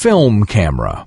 film camera.